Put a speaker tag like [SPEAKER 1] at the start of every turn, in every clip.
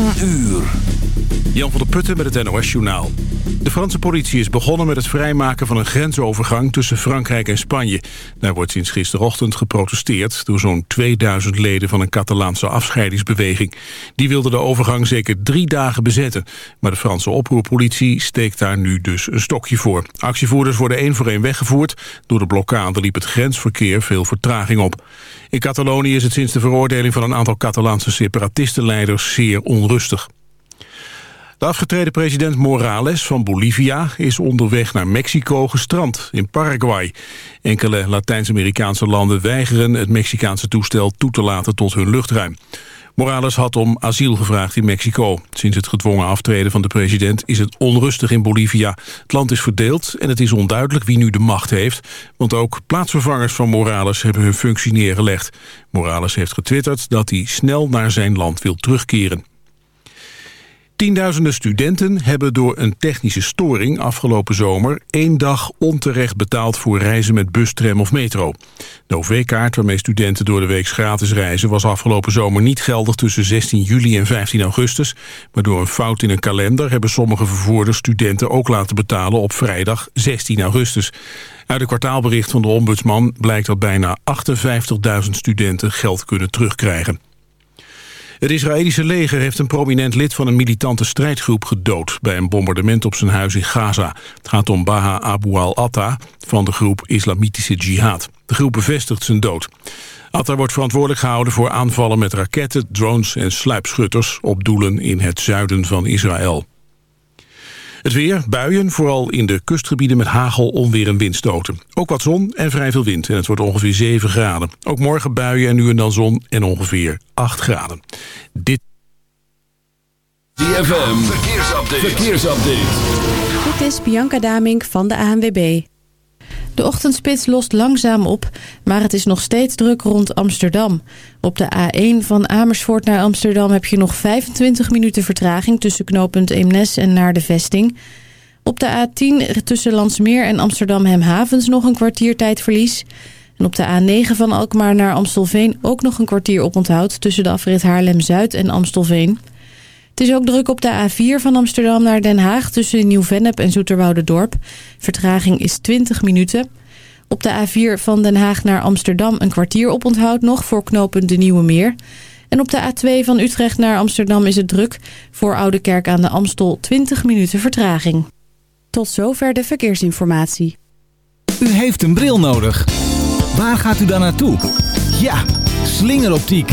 [SPEAKER 1] 10 uur. Jan van der Putten met het NOS-journaal. De Franse politie is begonnen met het vrijmaken van een grensovergang tussen Frankrijk en Spanje. Daar wordt sinds gisterochtend geprotesteerd door zo'n 2000 leden van een Catalaanse afscheidingsbeweging. Die wilden de overgang zeker drie dagen bezetten. Maar de Franse oproerpolitie steekt daar nu dus een stokje voor. Actievoerders worden één voor één weggevoerd. Door de blokkade liep het grensverkeer veel vertraging op. In Catalonië is het sinds de veroordeling van een aantal Catalaanse separatistenleiders zeer onrustig. De afgetreden president Morales van Bolivia is onderweg naar Mexico gestrand in Paraguay. Enkele Latijns-Amerikaanse landen weigeren het Mexicaanse toestel toe te laten tot hun luchtruim. Morales had om asiel gevraagd in Mexico. Sinds het gedwongen aftreden van de president is het onrustig in Bolivia. Het land is verdeeld en het is onduidelijk wie nu de macht heeft. Want ook plaatsvervangers van Morales hebben hun functie neergelegd. Morales heeft getwitterd dat hij snel naar zijn land wil terugkeren. Tienduizenden studenten hebben door een technische storing afgelopen zomer één dag onterecht betaald voor reizen met bus, tram of metro. De OV-kaart waarmee studenten door de week gratis reizen was afgelopen zomer niet geldig tussen 16 juli en 15 augustus. Maar door een fout in een kalender hebben sommige vervoerders studenten ook laten betalen op vrijdag 16 augustus. Uit een kwartaalbericht van de ombudsman blijkt dat bijna 58.000 studenten geld kunnen terugkrijgen. Het Israëlische leger heeft een prominent lid van een militante strijdgroep gedood... bij een bombardement op zijn huis in Gaza. Het gaat om Baha Abu al-Atta van de groep Islamitische Jihad. De groep bevestigt zijn dood. Atta wordt verantwoordelijk gehouden voor aanvallen met raketten, drones en sluipschutters... op doelen in het zuiden van Israël. Het weer, buien, vooral in de kustgebieden met hagel, onweer en windstoten. Ook wat zon en vrij veel wind en het wordt ongeveer 7 graden. Ook morgen buien en nu en dan zon en ongeveer 8 graden. Dit...
[SPEAKER 2] DFM, verkeersupdate. verkeersupdate.
[SPEAKER 3] Dit is Bianca Damink van de ANWB. De ochtendspits lost langzaam op, maar het is nog steeds druk rond Amsterdam. Op de A1 van Amersfoort naar Amsterdam heb je nog 25 minuten vertraging... tussen knooppunt Eemnes en naar de vesting. Op de A10 tussen Landsmeer en Amsterdam-Hemhavens nog een kwartier tijdverlies... En op de A9 van Alkmaar naar Amstelveen ook nog een kwartier oponthoud... tussen de afrit Haarlem-Zuid en Amstelveen. Het is ook druk op de A4 van Amsterdam naar Den Haag... tussen Nieuw-Vennep en Dorp. Vertraging is 20 minuten. Op de A4 van Den Haag naar Amsterdam een kwartier oponthoud nog... voor knooppunt De Nieuwe Meer. En op de A2 van Utrecht naar Amsterdam is het druk... voor Oude Kerk aan de Amstel 20 minuten vertraging. Tot zover de verkeersinformatie.
[SPEAKER 4] U heeft een bril nodig. Waar gaat u dan naartoe? Ja, slingeroptiek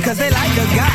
[SPEAKER 5] Because they like a guy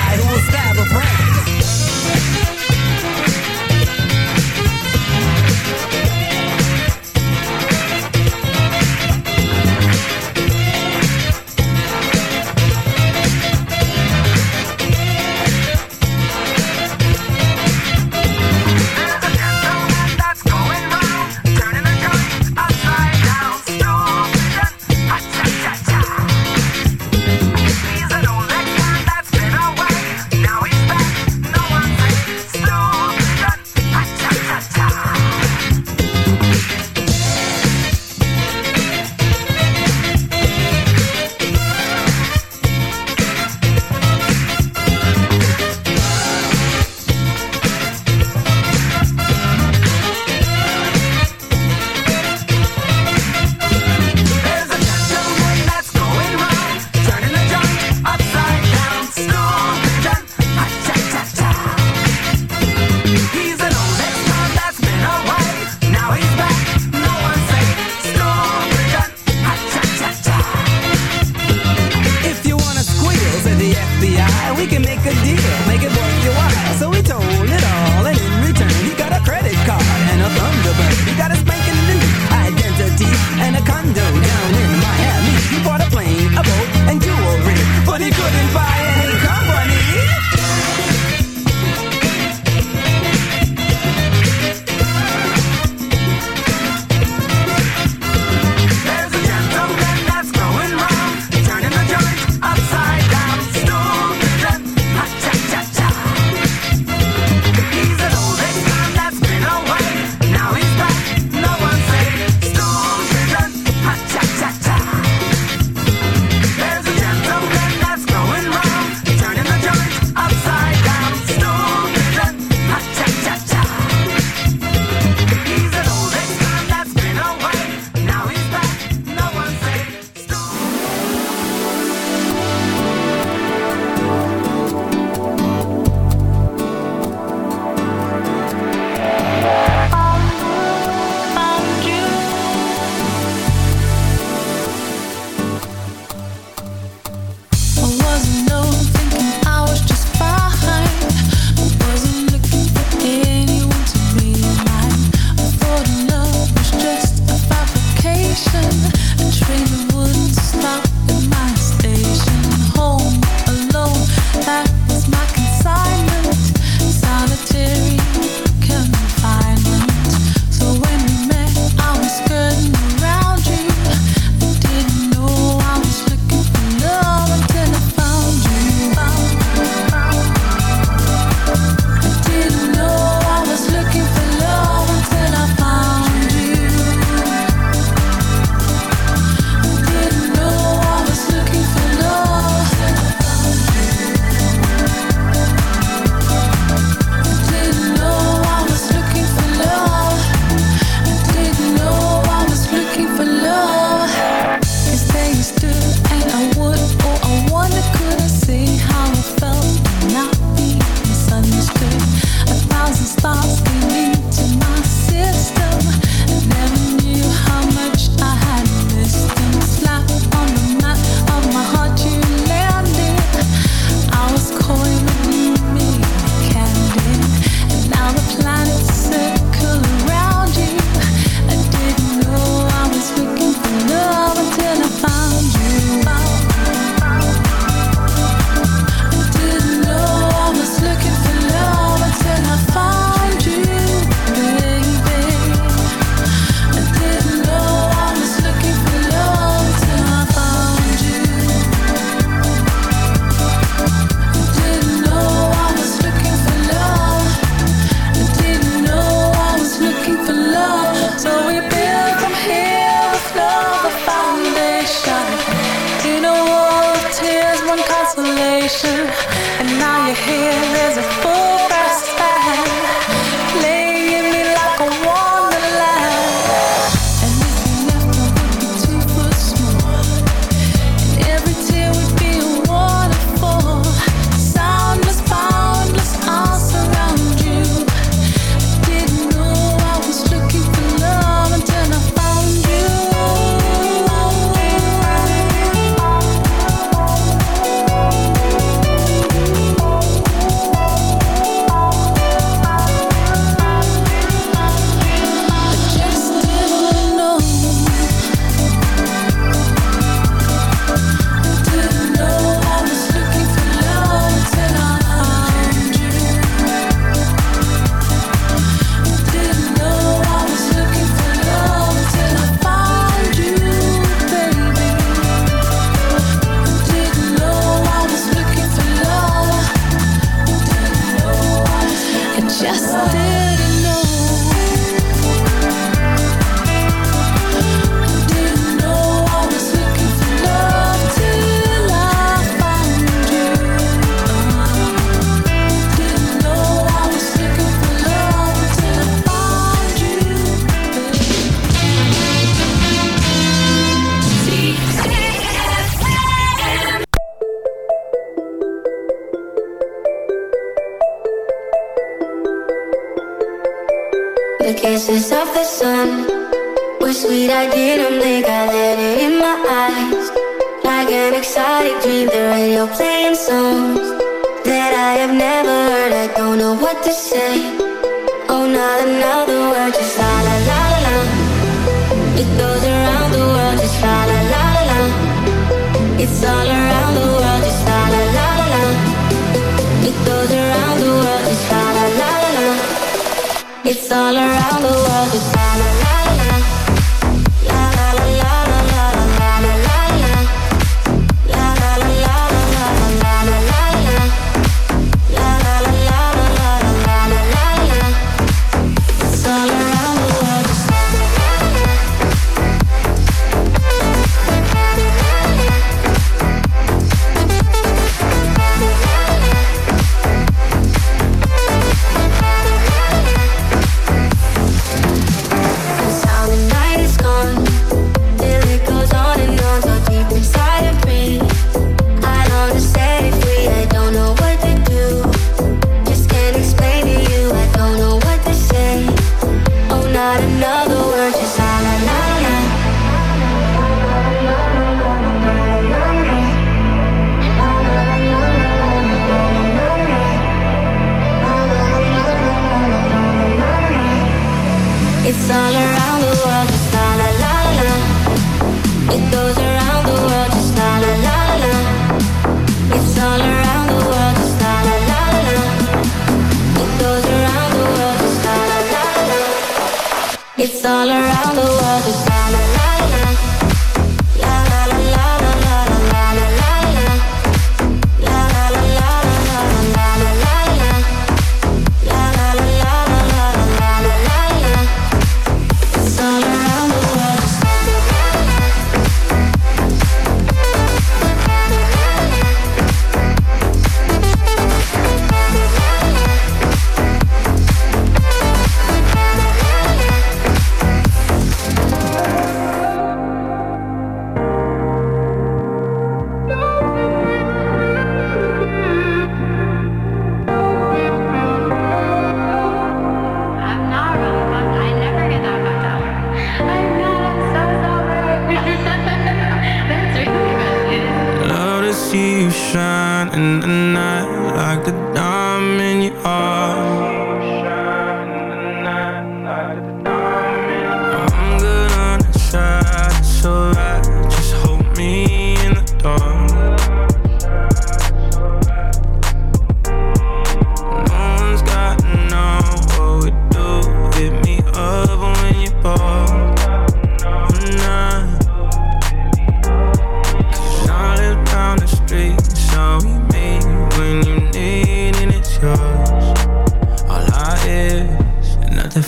[SPEAKER 5] just didn't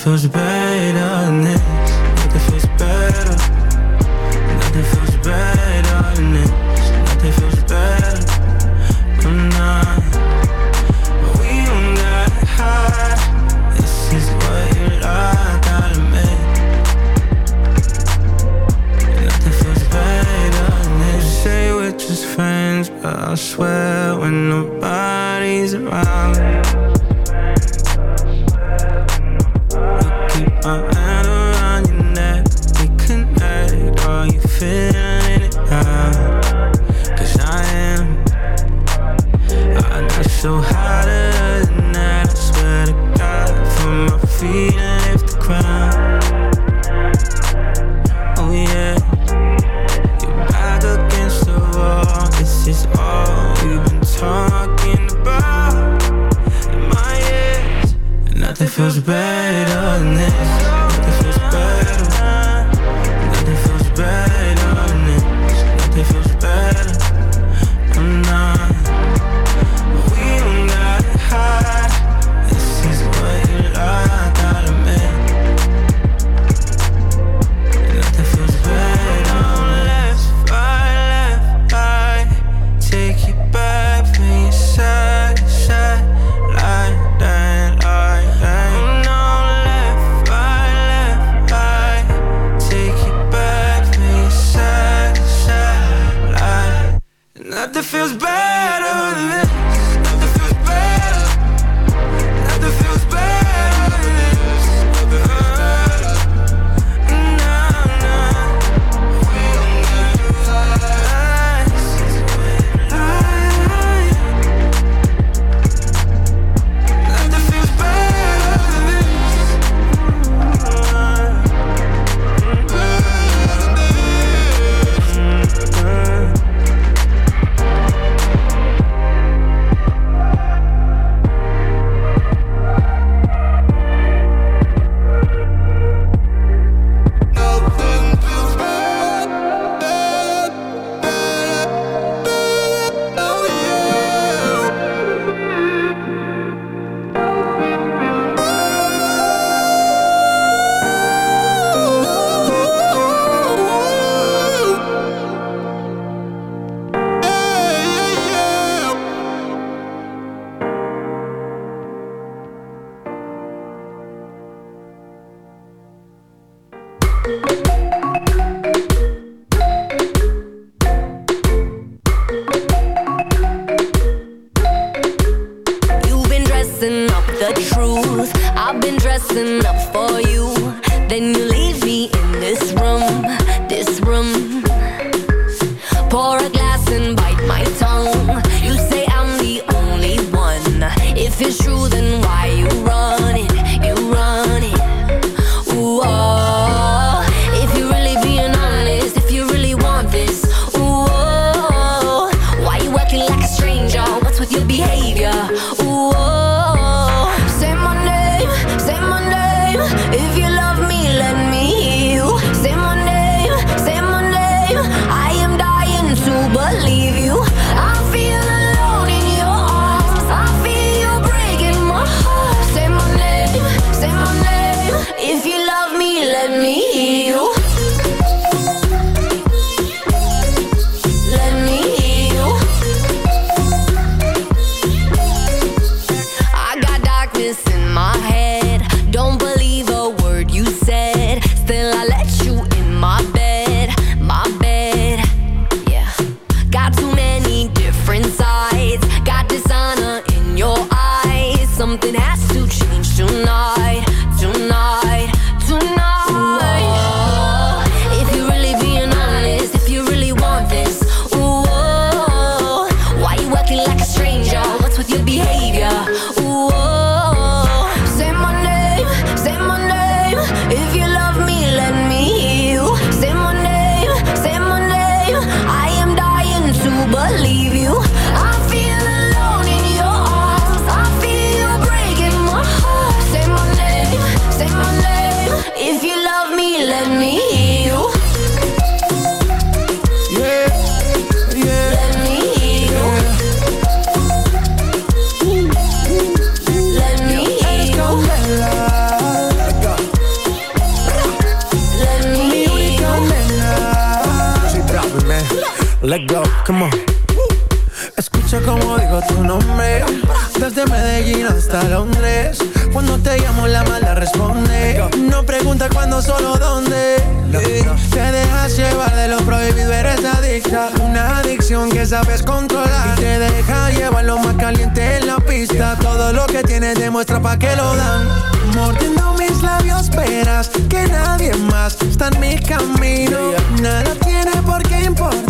[SPEAKER 6] what you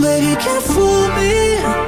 [SPEAKER 7] baby, can't fool me.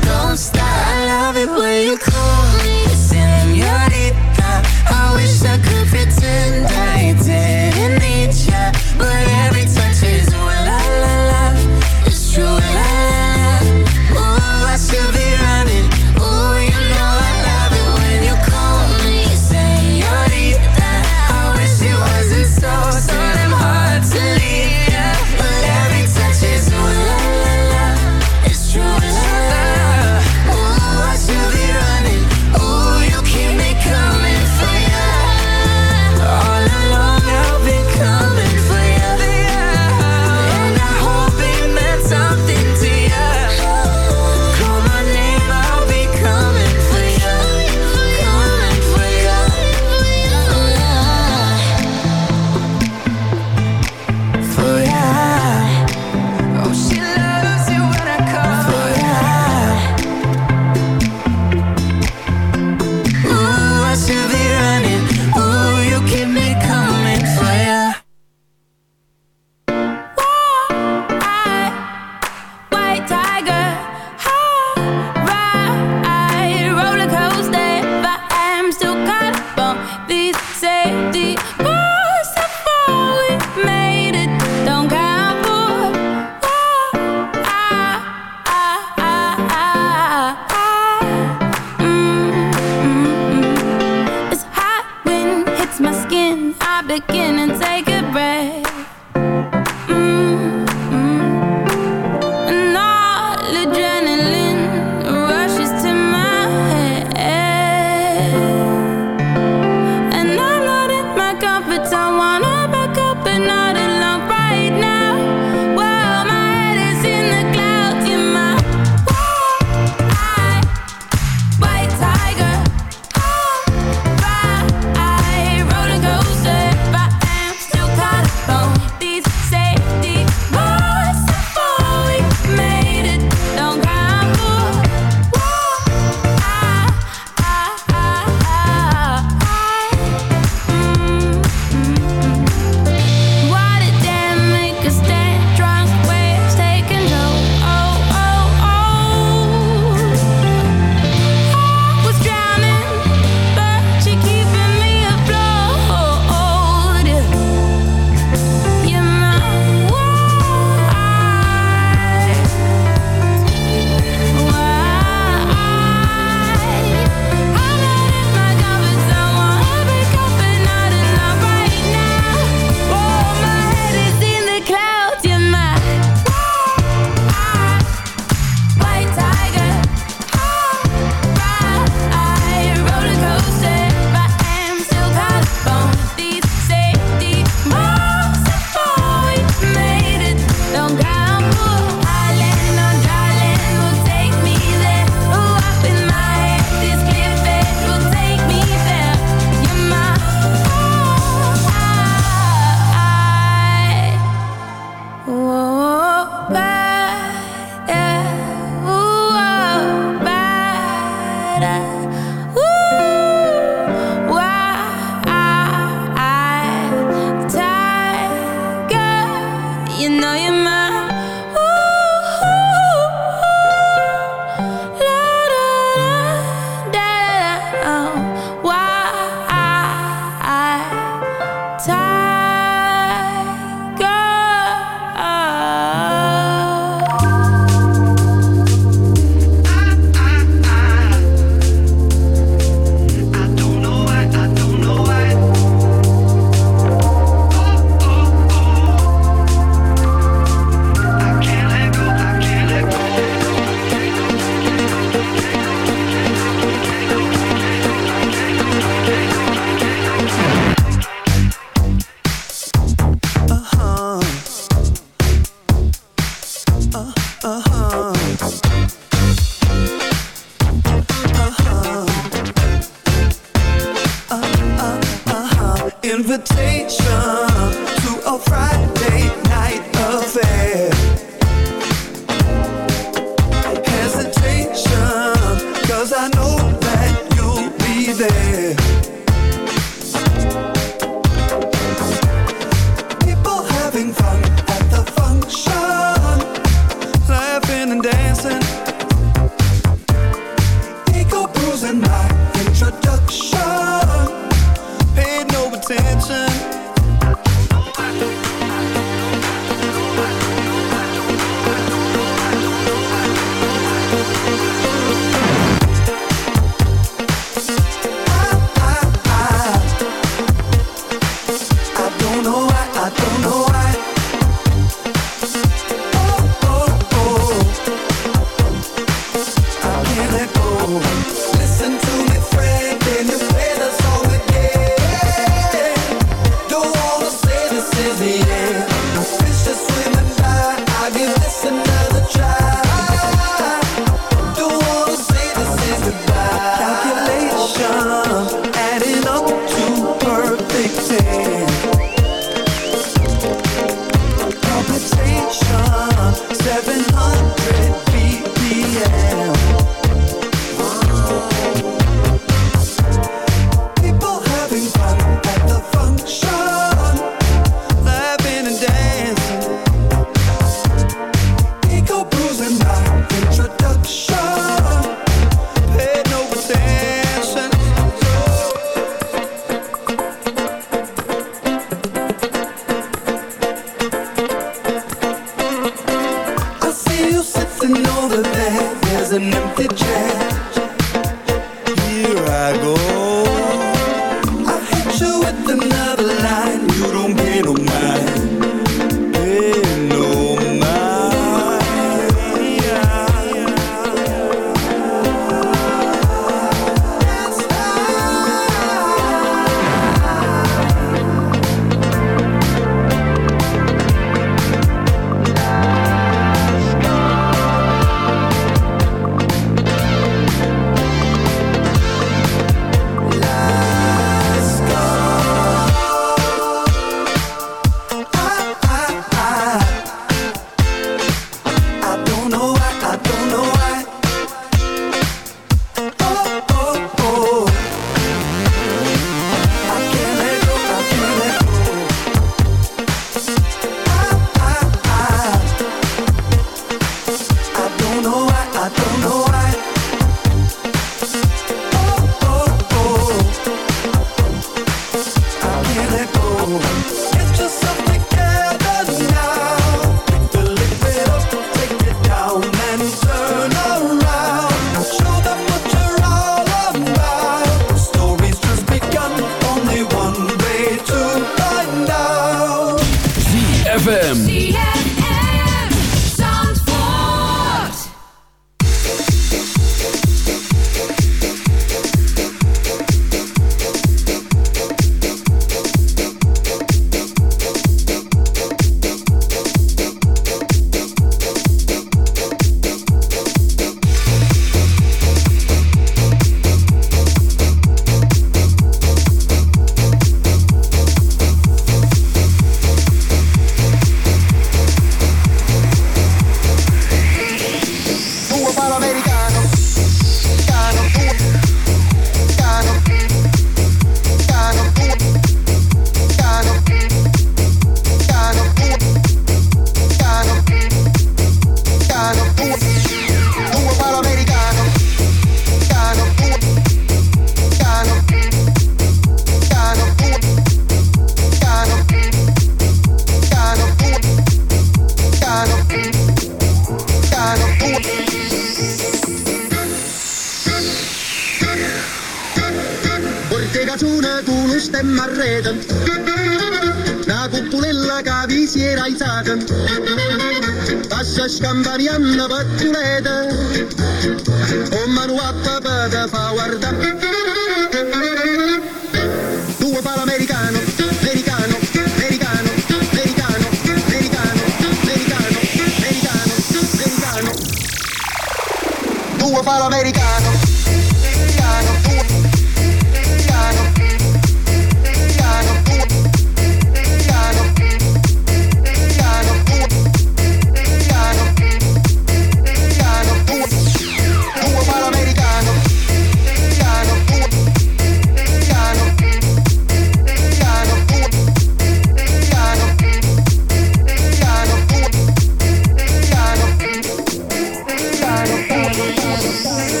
[SPEAKER 8] Música